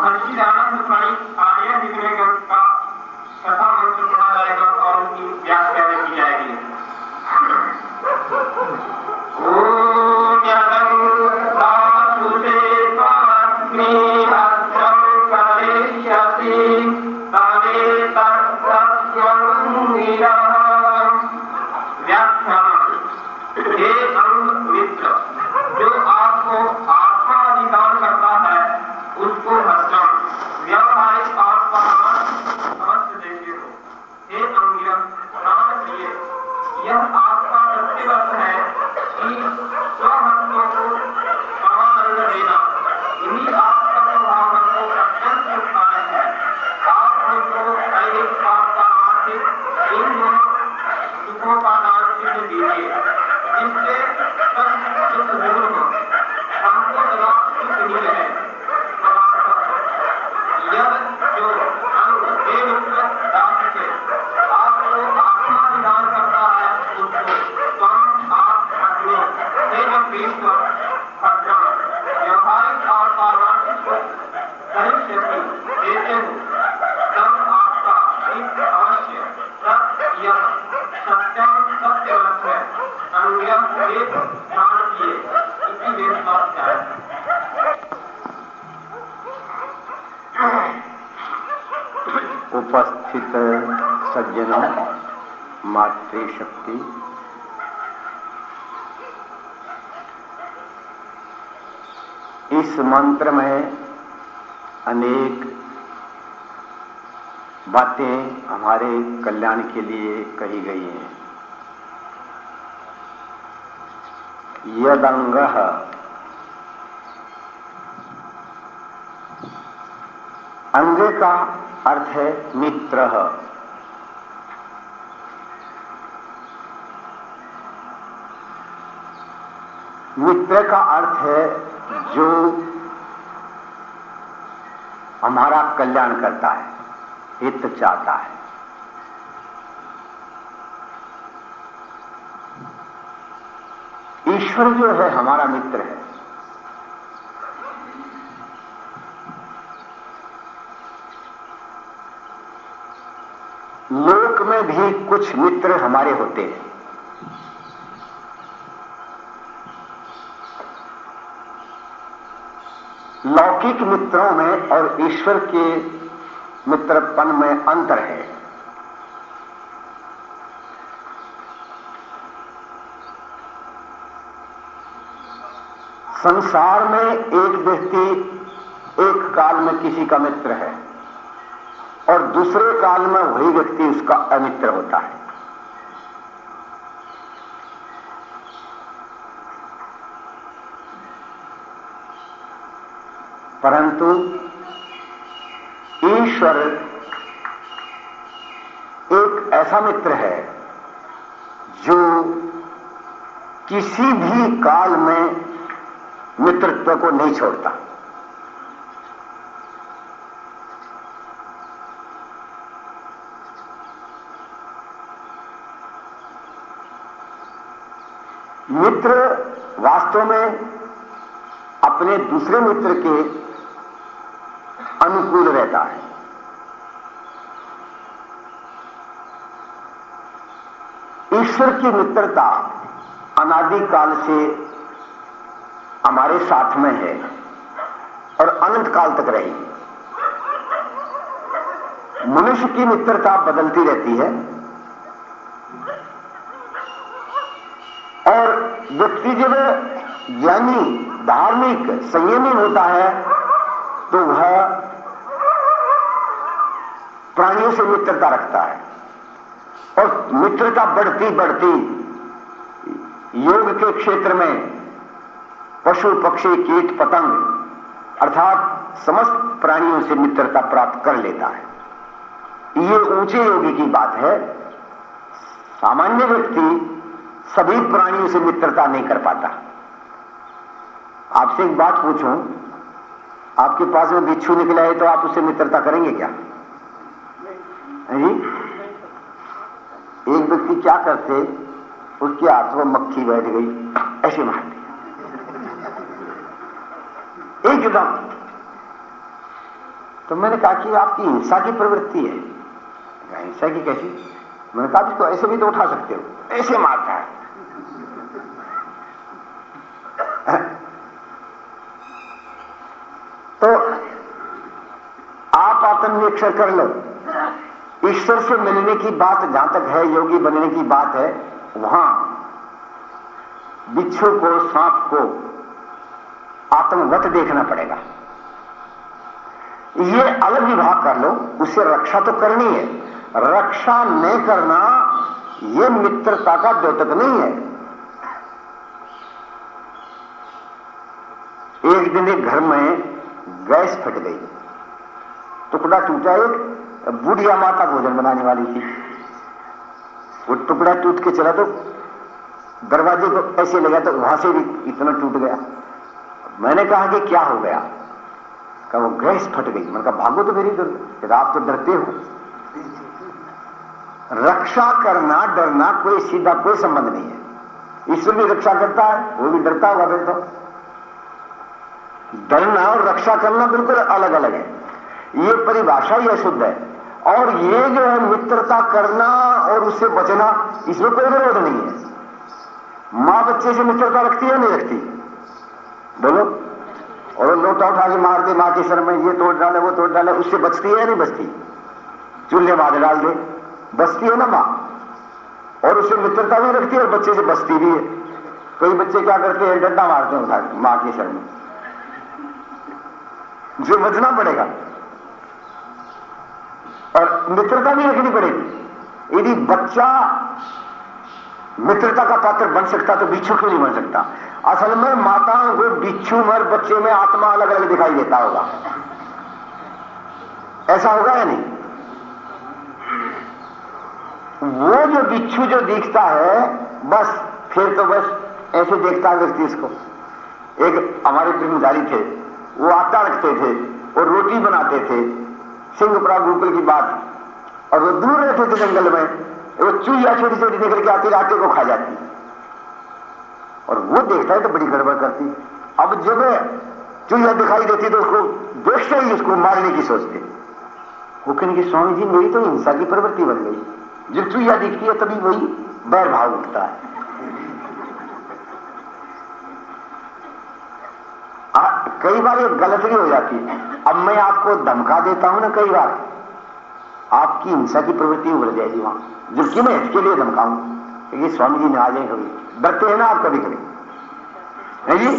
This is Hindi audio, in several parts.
आनंद प्राणी आर्य विवेक सज्जनों मातृशक्ति। इस मंत्र में अनेक बातें हमारे कल्याण के लिए कही गई हैं। यदंग, अंग का अर्थ है मित्र। मित्र का अर्थ है जो हमारा कल्याण करता है, हित चाहता है। ईश्वर जो है, हमारा मित्र है। लोक में भी कुछ मित्र हमारे होते हैं। लौकिक मित्रों में और ईश्वर के मित्रपन में अंतर है। संसार में एक व्यक्ति एक काल में किसी का मित्र है और दूसरे काल में वही व्यक्ति उसका अमित्र होता है। परंतु ईश्वर एक ऐसा मित्र है जो किसी भी काल में मित्रत्व को नहीं छोड़ता। मित्र वास्तव में अपने दूसरे मित्र के अनुकूल रहता है ईश्वर की मित्रता अनादिकाल से हमारे साथ में है और अनंत काल तक रहेगी मनुष्य की मित्रता बदलती रहती है और व्यक्ति जब ज्ञानी धार्मिक संयमी होता है तो वह प्राणियों से मित्रता रखता है। और मित्रता बढ़ती बढ़ती। योग के क्षेत्र में पशु पक्षी कीट पतंग अर्थात समस्त प्राणियों से मित्रता प्राप्त कर लेता है। ये ऊँचे योगी की बात है। सामान्य व्यक्ति सभी प्राणियों से मित्रता नहीं कर पाता। आपसे एक बात पूछूँ आपके पास में बिच्छू निकला है तो आप उससे मित्रता करेंगे क्या? व्यक्ति क्या करते, उसके हाथ में मक्खी बैठ गई। ऐसे मारते एकदम तो मैंने कहा कि आपकी हिंसा की प्रवृत्ति है। हिंसा की कैसी? मैंने कहा इसको ऐसे भी तो उठा सकते हो। ऐसे मारता है। तो आप आत्मनिरीक्षण कर लो। ईश्वर से मिलने की बात जहाँ तक है, योगी बनने की बात है, वहाँ बिच्छू को, सांप को आत्मवत देखना पड़ेगा। ये अलग विभाग कर लो, उसे रक्षा तो करनी है। रक्षा नहीं करना, ये मित्रता का द्योतक नहीं है। एक दिन एक घर में गैस फट गई। टुकड़ा टूटा एक बुढ़िया माता भोजन बनाने वाली थी। वो टुकड़ा टूट के चला तो दरवाजे को ऐसे लगा तो वहाँ से भी इतना टूट गया। मैंने कहा कि क्या हो गया? कहा, वो गैस फट गई। मैंने कहा, भागो तो मेरी डर आप तो डरते हो। रक्षा करना, डरना कोई सीधा कोई संबंध नहीं है। ईश्वर भी रक्षा करता है, वो भी डरता होगा फिर तो। डरना और रक्षा करना बिल्कुल अलग अलग है। ये परिभाषा ही अशुद्ध है। और ये जो है मित्रता करना और उससे बचना, इसमें कोई विरोध नहीं है। माँ बच्चे से मित्रता रखती है नहीं रखती? बोलो। और लोटा उठा के मार दे, माँ के सर में ये तोड़ डाले, वो तोड़ डाले, उससे बचती है नहीं बचती? चूल्हे मार डाल दे, बचती है ना माँ? और उससे मित्रता भी रखती है और बच्चे से बचती भी है। कई बच्चे क्या करते हैं, डंडा मारते हैं उठा माँ के सर में। जो बचना पड़ेगा। और मित्रता भी रखनी पड़ेगी। यदि बच्चा मित्रता का पात्र बन सकता तो बिच्छू क्यों नहीं बन सकता? असल में माताओं को बिच्छू मर बच्चे में आत्मा अलग अलग दिखाई देता होगा। ऐसा होगा या नहीं? वो जो बिच्छू जो दिखता है, बस, फिर तो बस ऐसे देखता है व्यक्ति इसको। एक हमारे ब्रह्मचारी थे, वो आटा रखते थे और रोटी बनाते थे। सिंह गुरुकुल की बात। और वो दूर रहते थे जंगल में वो चूहिया छोटी छोटी निकल के आती आटे को खा जाती। और वो देखता है तो बड़ी गड़बड़ करती। अब जब चूहिया दिखाई देती तो उसको देखते ही उसको मारने की सोचते। वो कहेंगे स्वामी जी मेरी तो हिंसा की प्रवृत्ति बन गई। जब चूहिया दिखती है तभी वही बैर भाव उठता है आ, कई बार ये गलती हो जाती है। अब मैं आपको धमका देता हूँ ना कई बार। आपकी हिंसा की प्रवृत्ति उभर जाएगी वहाँ। जबकि मैं इसके लिए धमकाऊं क्योंकि स्वामी जी ने आ जाए कभी। डरते हैं ना आप कभी कभी। है जी?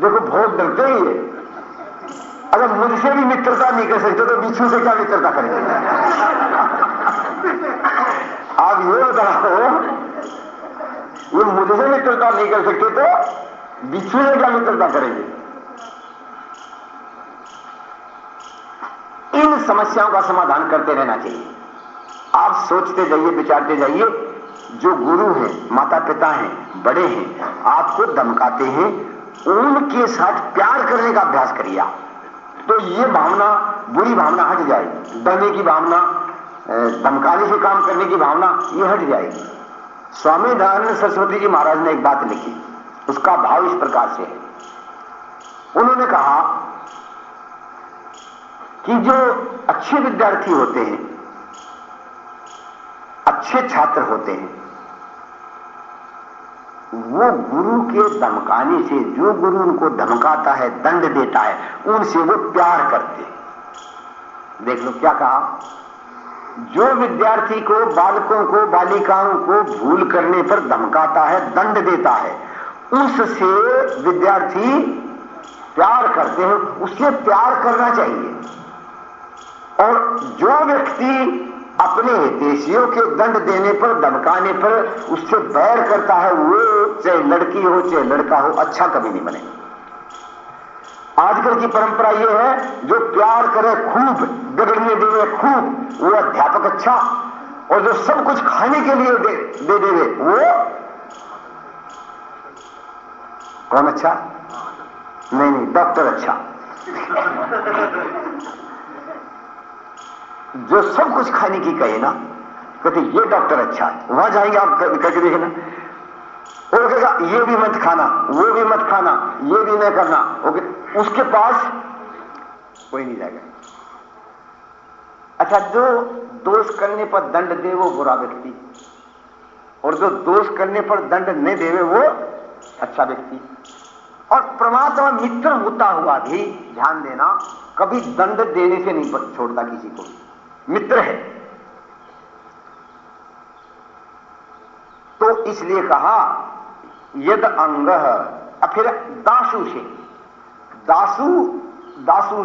देखो, बहुत डरते ही है अगर मुझसे भी मित्रता नहीं कर सकते तो बिच्छू से क्या मित्रता करेंगे? आप ये बताओ, ये मुझसे मित्रता नहीं कर सकते तो बिच्छू से क्या मित्रता करेंगे। इन समस्याओं का समाधान करते रहना चाहिए। आप सोचते जाइए, विचारते जाइए, जो गुरु हैं माता पिता हैं, बड़े हैं, आपको धमकाते हैं, उनके साथ प्यार करने का अभ्यास करिए आप। तो ये भावना, बुरी भावना हट जाएगी। डरने की भावना धमकाने से काम करने की भावना, ये हट जाएगी। स्वामी दयानंद सरस्वती जी महाराज ने एक बात लिखी। उसका भाव इस प्रकार से है। उन्होंने कहा कि जो अच्छे विद्यार्थी होते हैं, अच्छे छात्र होते हैं, वो गुरु के धमकाने से जो गुरु उनको धमकाता है, दंड देता है, उनसे वो प्यार करते देख लो क्या कहा? जो विद्यार्थी को बालकों को, बालिकाओं को भूल करने पर धमकाता है, दंड देता है उससे विद्यार्थी प्यार करते हैं उससे प्यार करना चाहिए। और जो व्यक्ति अपने हितेशियों के दंड देने पर, धमकाने पर उससे बैर करता है, वो चाहे लड़की हो, चाहे लड़का हो अच्छा कभी नहीं बनेगा आजकल की परंपरा यह है, जो प्यार करे खूब, बिगड़ने देवे खूब, वो अध्यापक अच्छा और जो सब कुछ खाने के लिए दे दे देवे, वो कौन अच्छा? नहीं नहीं डॉक्टर अच्छा। जो सब कुछ खाने की कहे ना, कहते ये डॉक्टर अच्छा है। वहाँ जाएँगे आप करके देखना वो कहेगा, ये भी मत खाना, वो भी मत खाना, ये भी नहीं करना। ओके उसके पास कोई नहीं जाएगा। अच्छा जो दोष करने पर दंड दे, वो बुरा व्यक्ति। और जो दोष करने पर दंड नहीं देवे, वो अच्छा व्यक्ति। और परमात्मा मित्र होता हुआ भी, ध्यान देना, कभी दंड देने से नहीं छोड़ता किसी को। मित्र है। तो इसलिए कहा, यद अंग फिर दासु से। दासु दासु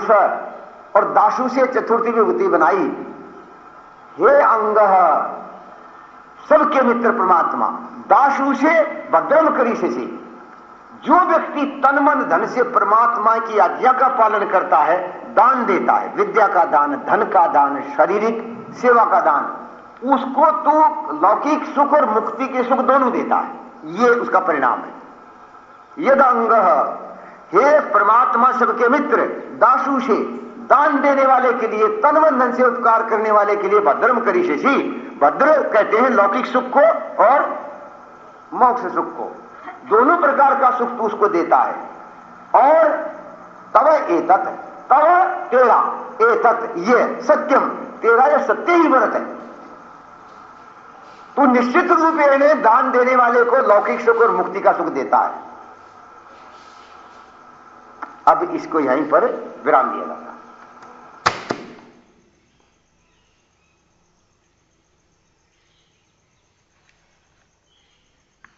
और दासु से चतुर्थी विभूति बनाई। हे अंग, सबके मित्र परमात्मा। दासु से भद्रम करी से जो व्यक्ति तन मन धन से परमात्मा की आज्ञा का पालन करता है, दान देता है, विद्या का दान, धन का दान, शारीरिक सेवा का दान, उसको तो लौकिक सुख और मुक्ति के सुख दोनों देता है। ये उसका परिणाम है। यद अंग हे परमात्मा सबके मित्र, दासु से दान देने वाले के लिए तन मन धन से उपकार करने वाले के लिए भद्रम करी शेषी भद्र कहते हैं लौकिक सुख को और मोक्ष सुख को। दोनों प्रकार का सुख तो उसको देता है। और तव एतत, तव तेरा, एतत, ये सत्यम, तेरा यह सत्य ही व्रत है। तो निश्चित रूप में दान देने वाले को लौकिक सुख और मुक्ति का सुख देता है। अब इसको यहीं पर विराम दिया जाता है।